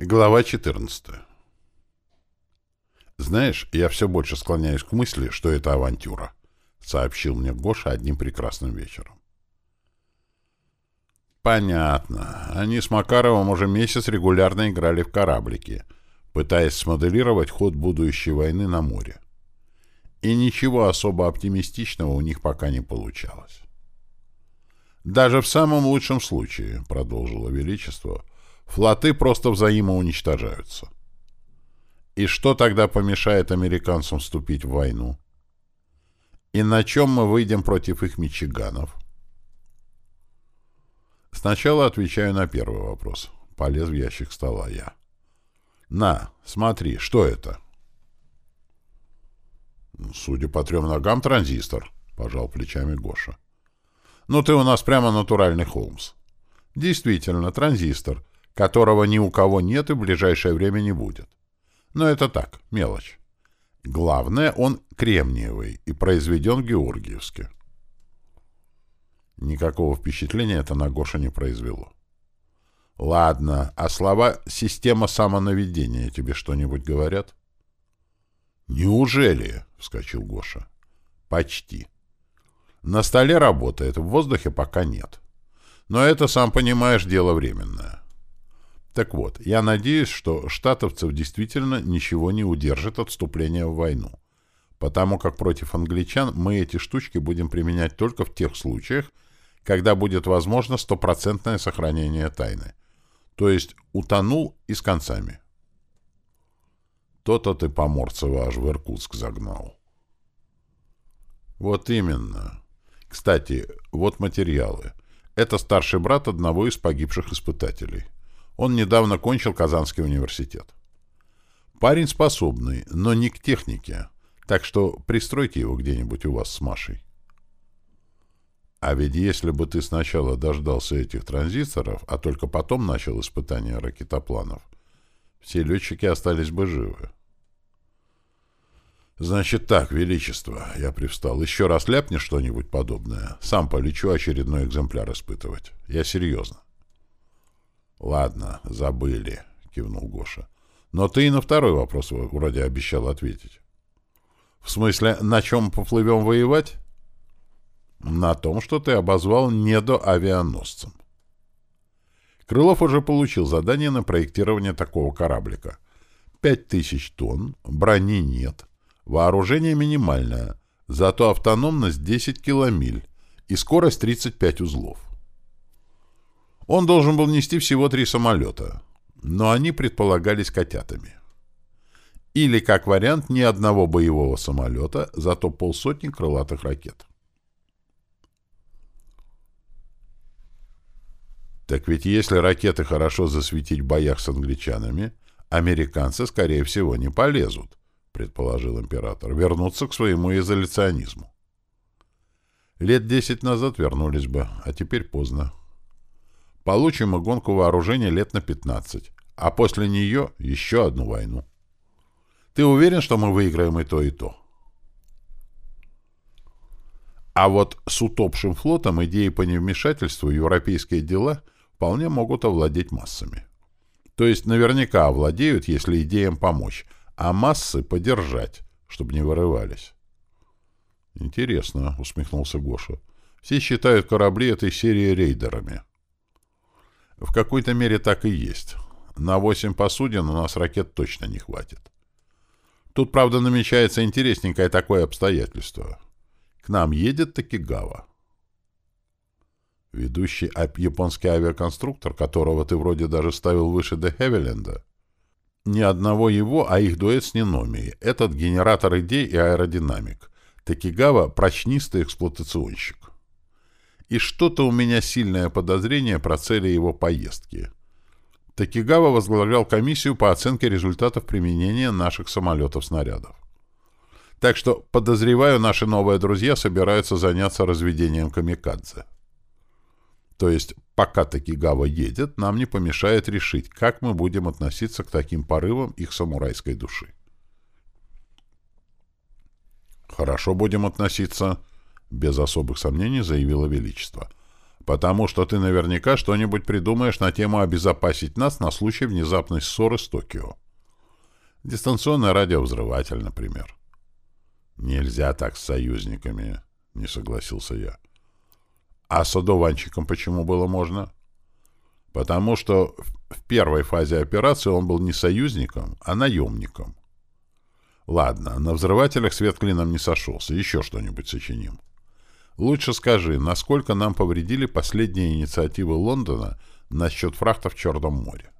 Глава 14. «Знаешь, я все больше склоняюсь к мысли, что это авантюра», — сообщил мне Гоша одним прекрасным вечером. «Понятно. Они с Макаровым уже месяц регулярно играли в кораблики, пытаясь смоделировать ход будущей войны на море. И ничего особо оптимистичного у них пока не получалось. Даже в самом лучшем случае, — продолжило Величество, — Флоты просто взаимоуничтожаются. И что тогда помешает американцам вступить в войну? И на чем мы выйдем против их мичиганов? Сначала отвечаю на первый вопрос. Полез в ящик стола я. На, смотри, что это? Судя по трем ногам, транзистор, пожал плечами Гоша. Ну ты у нас прямо натуральный Холмс. Действительно, транзистор — которого ни у кого нет и в ближайшее время не будет. Но это так, мелочь. Главное, он кремниевый и произведен в Георгиевске. Никакого впечатления это на Гоша не произвело. Ладно, а слова «система самонаведения» тебе что-нибудь говорят? Неужели? — вскочил Гоша. Почти. На столе работает, в воздухе пока нет. Но это, сам понимаешь, дело временное. Так вот, я надеюсь, что штатовцев действительно ничего не удержит от вступления в войну, потому как против англичан мы эти штучки будем применять только в тех случаях, когда будет возможно стопроцентное сохранение тайны. То есть утонул и с концами. То-то ты Поморцева аж в Иркутск загнал. Вот именно. Кстати, вот материалы. Это старший брат одного из погибших испытателей. Он недавно кончил Казанский университет. Парень способный, но не к технике, так что пристройте его где-нибудь у вас с Машей. А ведь если бы ты сначала дождался этих транзисторов, а только потом начал испытания ракетопланов, все летчики остались бы живы. Значит так, Величество, я привстал, еще раз ляпнешь что-нибудь подобное, сам полечу очередной экземпляр испытывать. Я серьезно. «Ладно, забыли», — кивнул Гоша. «Но ты и на второй вопрос вроде обещал ответить». «В смысле, на чем поплывем воевать?» «На том, что ты обозвал недоавианосцем». Крылов уже получил задание на проектирование такого кораблика. Пять тысяч тонн, брони нет, вооружение минимальное, зато автономность 10 киломиль и скорость 35 узлов. Он должен был нести всего три самолета, но они предполагались котятами. Или, как вариант, ни одного боевого самолета, зато полсотни крылатых ракет. Так ведь если ракеты хорошо засветить в боях с англичанами, американцы, скорее всего, не полезут, предположил император, вернуться к своему изоляционизму. Лет десять назад вернулись бы, а теперь поздно. Получим мы гонку вооружения лет на 15, а после нее еще одну войну. Ты уверен, что мы выиграем и то, и то? А вот с утопшим флотом идеи по невмешательству европейские дела вполне могут овладеть массами. То есть наверняка овладеют, если идеям помочь, а массы подержать, чтобы не вырывались. «Интересно», — усмехнулся Гоша. «Все считают корабли этой серии рейдерами. В какой-то мере так и есть. На 8 посудин у нас ракет точно не хватит. Тут, правда, намечается интересненькое такое обстоятельство. К нам едет Такигава. Ведущий японский авиаконструктор, которого ты вроде даже ставил выше Де Хевиленда. Ни одного его, а их дуэт с Ниномией. Этот генератор идей и аэродинамик. Такигава — прочнистый эксплуатационщик и что-то у меня сильное подозрение про цели его поездки. Такигава возглавлял комиссию по оценке результатов применения наших самолетов-снарядов. Так что, подозреваю, наши новые друзья собираются заняться разведением камикадзе. То есть, пока Такигава едет, нам не помешает решить, как мы будем относиться к таким порывам их самурайской души. «Хорошо будем относиться», — без особых сомнений заявило Величество. Потому что ты наверняка что-нибудь придумаешь на тему обезопасить нас на случай внезапной ссоры с Токио. Дистанционный радиовзрыватель, например. Нельзя так с союзниками, не согласился я. А с одуванчиком почему было можно? Потому что в первой фазе операции он был не союзником, а наемником. Ладно, на взрывателях свет клином не сошелся, еще что-нибудь сочиним. Лучше скажи, насколько нам повредили последние инициативы Лондона насчет фрахта в Черном море?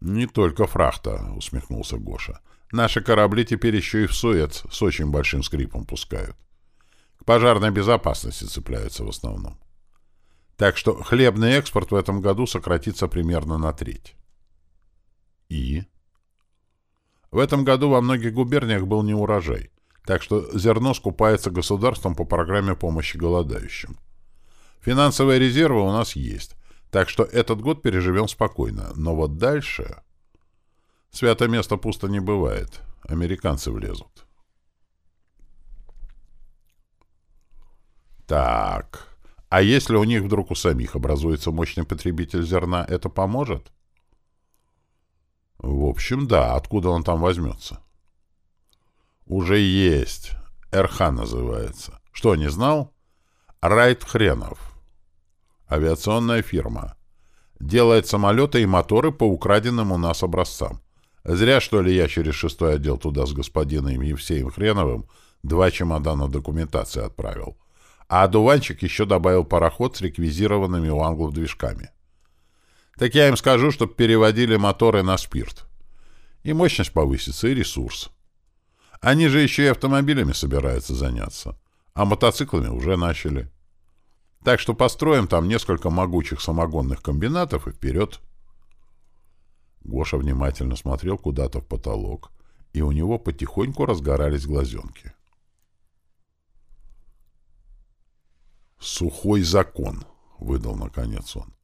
«Не только фрахта», — усмехнулся Гоша. «Наши корабли теперь еще и в Суэц с очень большим скрипом пускают. К пожарной безопасности цепляются в основном. Так что хлебный экспорт в этом году сократится примерно на треть». «И?» В этом году во многих губерниях был неурожай. Так что зерно скупается государством по программе помощи голодающим. Финансовые резервы у нас есть, так что этот год переживем спокойно. Но вот дальше... Святое место пусто не бывает. Американцы влезут. Так, а если у них вдруг у самих образуется мощный потребитель зерна, это поможет? В общем, да, откуда он там возьмется? Уже есть. РХ называется. Что, не знал? Райт Хренов. Авиационная фирма. Делает самолеты и моторы по украденным у нас образцам. Зря, что ли, я через шестой отдел туда с господином Евсеем Хреновым два чемодана документации отправил. А одуванчик еще добавил пароход с реквизированными у англов движками. Так я им скажу, чтоб переводили моторы на спирт. И мощность повысится, и ресурс. Они же еще и автомобилями собираются заняться. А мотоциклами уже начали. Так что построим там несколько могучих самогонных комбинатов и вперед. Гоша внимательно смотрел куда-то в потолок, и у него потихоньку разгорались глазенки. «Сухой закон», — выдал наконец он.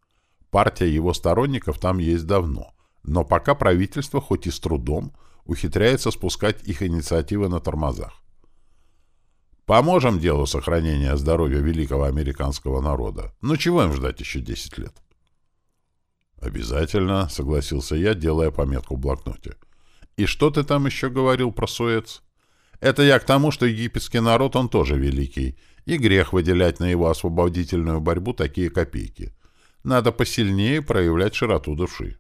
«Партия его сторонников там есть давно, но пока правительство, хоть и с трудом, — ухитряется спускать их инициативы на тормозах. Поможем делу сохранения здоровья великого американского народа. Ну чего им ждать еще 10 лет? Обязательно, согласился я, делая пометку в блокноте. И что ты там еще говорил про Суэц? Это я к тому, что египетский народ, он тоже великий, и грех выделять на его освободительную борьбу такие копейки. Надо посильнее проявлять широту души.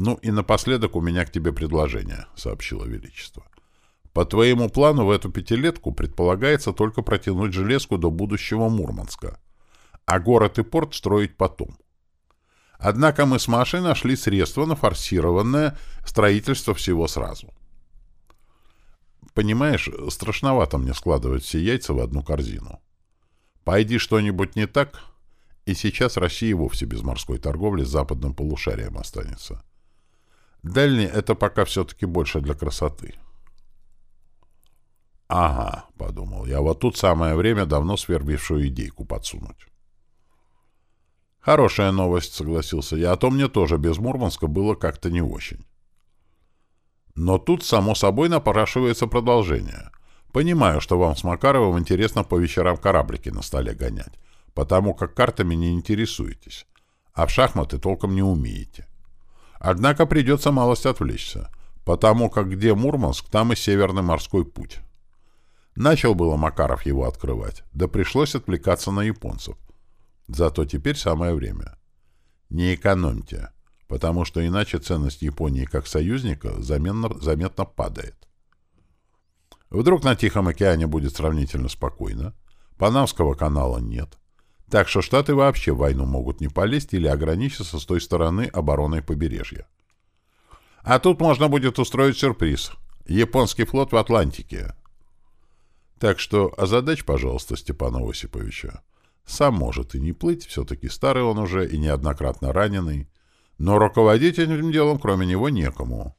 «Ну и напоследок у меня к тебе предложение», — сообщило Величество. «По твоему плану в эту пятилетку предполагается только протянуть железку до будущего Мурманска, а город и порт строить потом. Однако мы с Машей нашли средства на форсированное строительство всего сразу. Понимаешь, страшновато мне складывать все яйца в одну корзину. Пойди что-нибудь не так, и сейчас Россия вовсе без морской торговли с западным полушарием останется». Дальний — это пока все-таки больше для красоты. «Ага», — подумал я, — «вот тут самое время давно свербившую идейку подсунуть». «Хорошая новость», — согласился я, — «а то мне тоже без Мурманска было как-то не очень». Но тут, само собой, напрашивается продолжение. Понимаю, что вам с Макаровым интересно по вечерам кораблики на столе гонять, потому как картами не интересуетесь, а в шахматы толком не умеете. Однако придется малость отвлечься, потому как где Мурманск, там и Северный морской путь. Начал было Макаров его открывать, да пришлось отвлекаться на японцев. Зато теперь самое время. Не экономьте, потому что иначе ценность Японии как союзника заметно, заметно падает. Вдруг на Тихом океане будет сравнительно спокойно, Панамского канала нет, так что Штаты вообще в войну могут не полезть или ограничиться с той стороны обороной побережья. А тут можно будет устроить сюрприз. Японский флот в Атлантике. Так что озадач, пожалуйста, Степана Осиповича. Сам может и не плыть, все-таки старый он уже и неоднократно раненый. Но руководить этим делом кроме него некому.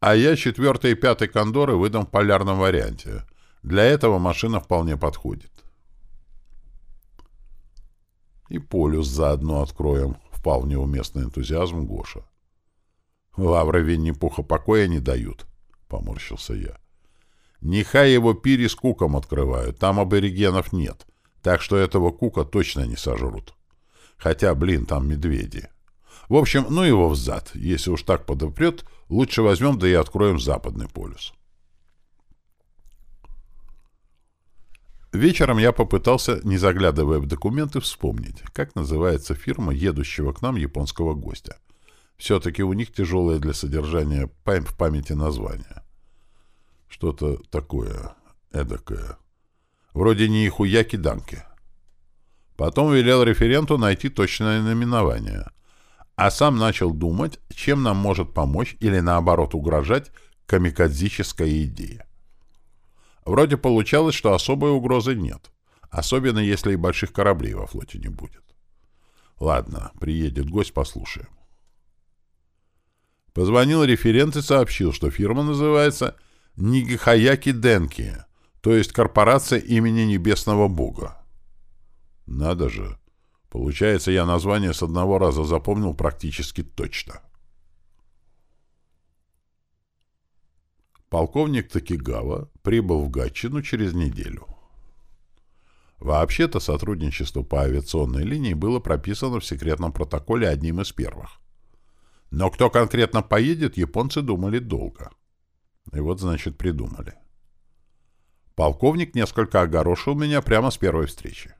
А я четвертый и пятый кондоры выдам в полярном варианте. Для этого машина вполне подходит. И полюс заодно откроем, — впал в неуместный энтузиазм Гоша. — Лавры Винни-Пуха покоя не дают, — поморщился я. Нехай его пири с куком открывают, там аборигенов нет, так что этого кука точно не сожрут. Хотя, блин, там медведи. В общем, ну его взад. Если уж так подопрет, лучше возьмем да и откроем западный полюс. Вечером я попытался, не заглядывая в документы, вспомнить, как называется фирма едущего к нам японского гостя. Все-таки у них тяжелое для содержания в памяти название. Что-то такое эдакое. Вроде не Ихуяки Данки. Потом велел референту найти точное наименование. А сам начал думать, чем нам может помочь или наоборот угрожать камикадзическая идея. Вроде получалось, что особой угрозы нет, особенно если и больших кораблей во флоте не будет. Ладно, приедет гость, послушаем. Позвонил референт и сообщил, что фирма называется Нигихаяки Денки, то есть корпорация имени Небесного Бога. Надо же. Получается, я название с одного раза запомнил практически точно. Полковник Такигава прибыл в Гатчину через неделю. Вообще-то сотрудничество по авиационной линии было прописано в секретном протоколе одним из первых. Но кто конкретно поедет, японцы думали долго. И вот, значит, придумали. Полковник несколько огорошил меня прямо с первой встречи.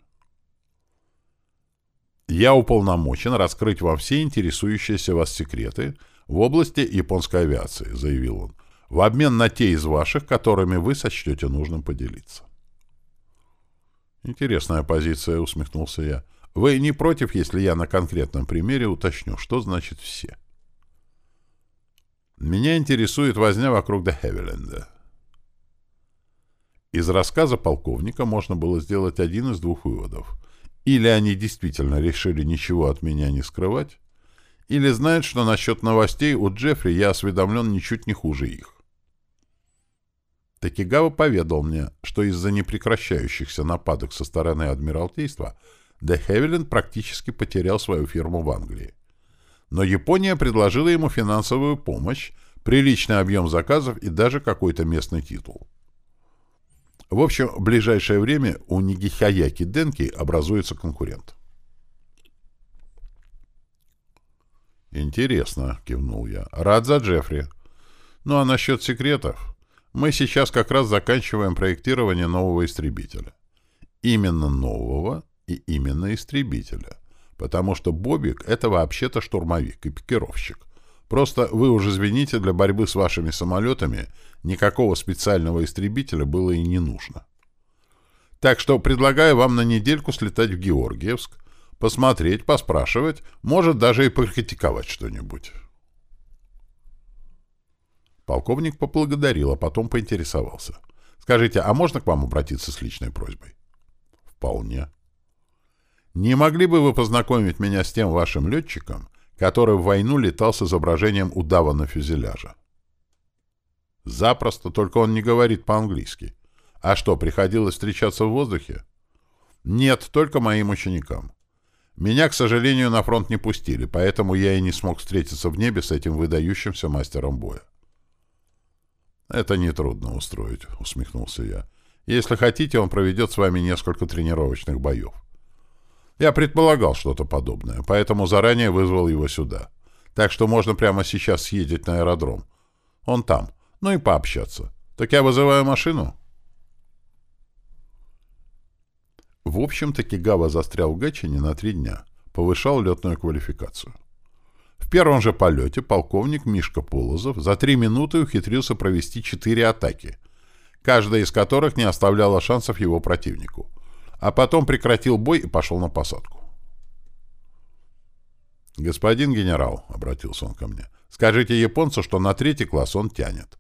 Я уполномочен раскрыть вам все интересующиеся вас секреты в области японской авиации, заявил он, в обмен на те из ваших, которыми вы сочтете нужным поделиться. Интересная позиция, усмехнулся я. Вы не против, если я на конкретном примере уточню, что значит «все»? Меня интересует возня вокруг Де. Из рассказа полковника можно было сделать один из двух выводов. Или они действительно решили ничего от меня не скрывать, или знают, что насчет новостей у Джеффри я осведомлен ничуть не хуже их. Такигава поведал мне, что из-за непрекращающихся нападок со стороны Адмиралтейства Де Хевиленд практически потерял свою фирму в Англии. Но Япония предложила ему финансовую помощь, приличный объем заказов и даже какой-то местный титул. В общем, в ближайшее время у Нигихаяки Денки образуется конкурент. «Интересно», — кивнул я. «Рад за Джеффри. Ну а насчет секретов? Мы сейчас как раз заканчиваем проектирование нового истребителя. Именно нового и именно истребителя. Потому что Бобик — это вообще-то штурмовик и пикировщик. Просто вы уже извините, для борьбы с вашими самолетами никакого специального истребителя было и не нужно. Так что предлагаю вам на недельку слетать в Георгиевск, посмотреть, поспрашивать, может даже и покритиковать что-нибудь. Полковник поблагодарил, а потом поинтересовался. «Скажите, а можно к вам обратиться с личной просьбой?» «Вполне». «Не могли бы вы познакомить меня с тем вашим летчиком, который в войну летал с изображением удава на фюзеляже. Запросто, только он не говорит по-английски. А что, приходилось встречаться в воздухе? Нет, только моим ученикам. Меня, к сожалению, на фронт не пустили, поэтому я и не смог встретиться в небе с этим выдающимся мастером боя. «Это нетрудно устроить», — усмехнулся я. «Если хотите, он проведет с вами несколько тренировочных боев. Я предполагал что-то подобное, поэтому заранее вызвал его сюда. Так что можно прямо сейчас съездить на аэродром. Он там. Ну и пообщаться. Так я вызываю машину?» В общем, таки Гава застрял в Гатчине на три дня. Повышал летную квалификацию. В первом же полете полковник Мишка Полозов за три минуты ухитрился провести четыре атаки, каждая из которых не оставляла шансов его противнику — а потом прекратил бой и пошел на посадку. «Господин генерал», — обратился он ко мне, — «скажите японцу, что на третий класс он тянет.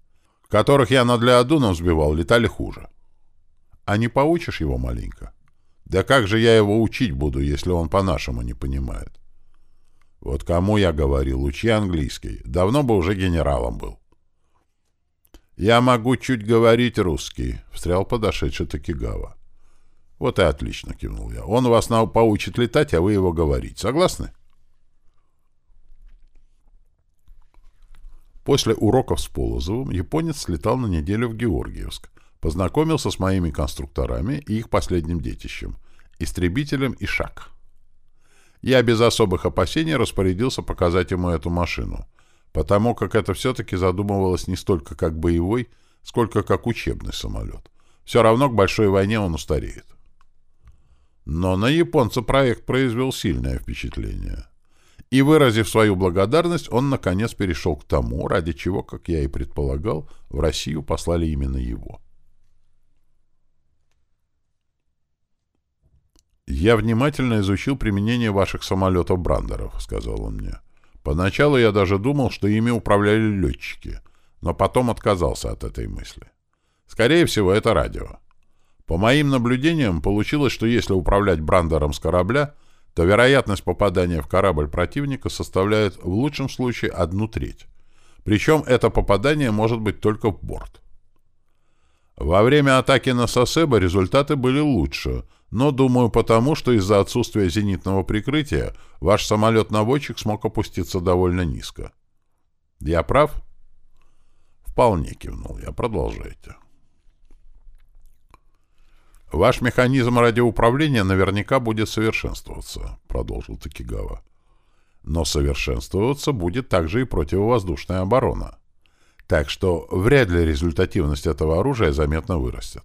Которых я над Леодуном сбивал, летали хуже. А не поучишь его маленько? Да как же я его учить буду, если он по-нашему не понимает? Вот кому я говорил, учи английский. Давно бы уже генералом был. «Я могу чуть говорить русский», — встрял подошедший Такигава. «Вот и отлично», — кивнул я. «Он вас поучит летать, а вы его говорить. Согласны?» После уроков с Полозовым японец слетал на неделю в Георгиевск, Познакомился с моими конструкторами и их последним детищем — истребителем Ишак. Я без особых опасений распорядился показать ему эту машину, потому как это все-таки задумывалось не столько как боевой, сколько как учебный самолет. Все равно к большой войне он устареет. Но на японца проект произвел сильное впечатление. И, выразив свою благодарность, он, наконец, перешел к тому, ради чего, как я и предполагал, в Россию послали именно его. «Я внимательно изучил применение ваших самолетов-брандеров», — сказал он мне. «Поначалу я даже думал, что ими управляли летчики, но потом отказался от этой мысли. Скорее всего, это радио. По моим наблюдениям, получилось, что если управлять брандером с корабля, то вероятность попадания в корабль противника составляет в лучшем случае одну треть. Причем это попадание может быть только в борт. Во время атаки на Сосебо результаты были лучше, но, думаю, потому, что из-за отсутствия зенитного прикрытия ваш самолет-наводчик смог опуститься довольно низко. Я прав? Вполне кивнул я. Продолжайте. «Ваш механизм радиоуправления наверняка будет совершенствоваться», — продолжил Такигава. «Но совершенствоваться будет также и противовоздушная оборона. Так что вряд ли результативность этого оружия заметно вырастет.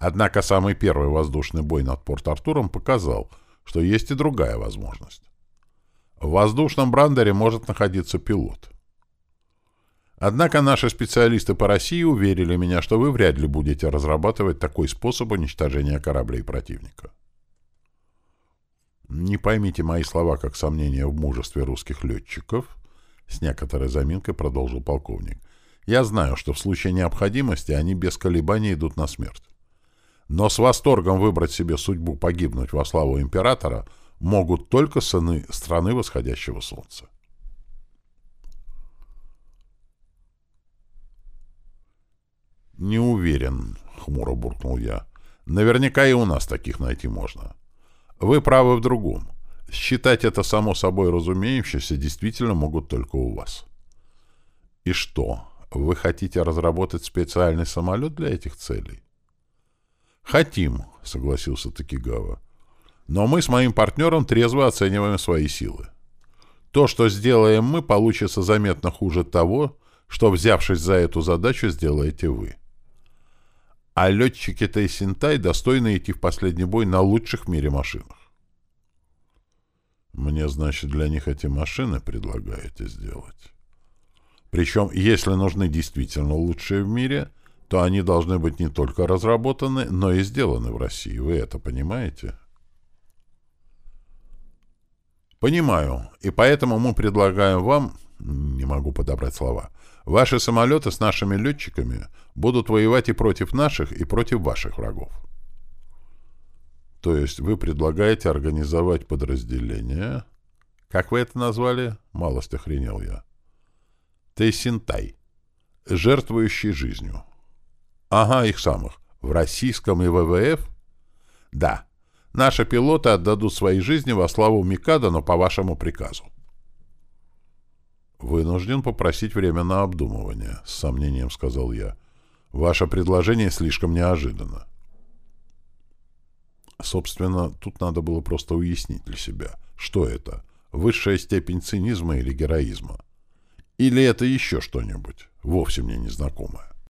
Однако самый первый воздушный бой над Порт-Артуром показал, что есть и другая возможность. В воздушном брандере может находиться пилот. Однако наши специалисты по России уверили меня, что вы вряд ли будете разрабатывать такой способ уничтожения кораблей противника. Не поймите мои слова как сомнения в мужестве русских летчиков, с некоторой заминкой продолжил полковник. Я знаю, что в случае необходимости они без колебаний идут на смерть. Но с восторгом выбрать себе судьбу погибнуть во славу императора могут только сыны страны восходящего солнца. «Не уверен», — хмуро буркнул я. «Наверняка и у нас таких найти можно. Вы правы в другом. Считать это само собой разумеющееся действительно могут только у вас». «И что, вы хотите разработать специальный самолет для этих целей?» «Хотим», — согласился Такигава. «Но мы с моим партнером трезво оцениваем свои силы. То, что сделаем мы, получится заметно хуже того, что, взявшись за эту задачу, сделаете вы а летчики Тайсинтай достойны идти в последний бой на лучших в мире машинах. Мне, значит, для них эти машины предлагаете сделать. Причем, если нужны действительно лучшие в мире, то они должны быть не только разработаны, но и сделаны в России. Вы это понимаете? Понимаю. И поэтому мы предлагаем вам, не могу подобрать слова, Ваши самолеты с нашими летчиками будут воевать и против наших, и против ваших врагов. То есть вы предлагаете организовать подразделение... Как вы это назвали? Малость охренел я. Тейсинтай. Жертвующий жизнью. Ага, их самых. В российском и ВВФ? Да. Наши пилоты отдадут свои жизни во славу Микада, но по вашему приказу. «Вынужден попросить время на обдумывание», — с сомнением сказал я. «Ваше предложение слишком неожиданно». Собственно, тут надо было просто уяснить для себя, что это — высшая степень цинизма или героизма. Или это еще что-нибудь, вовсе мне незнакомое.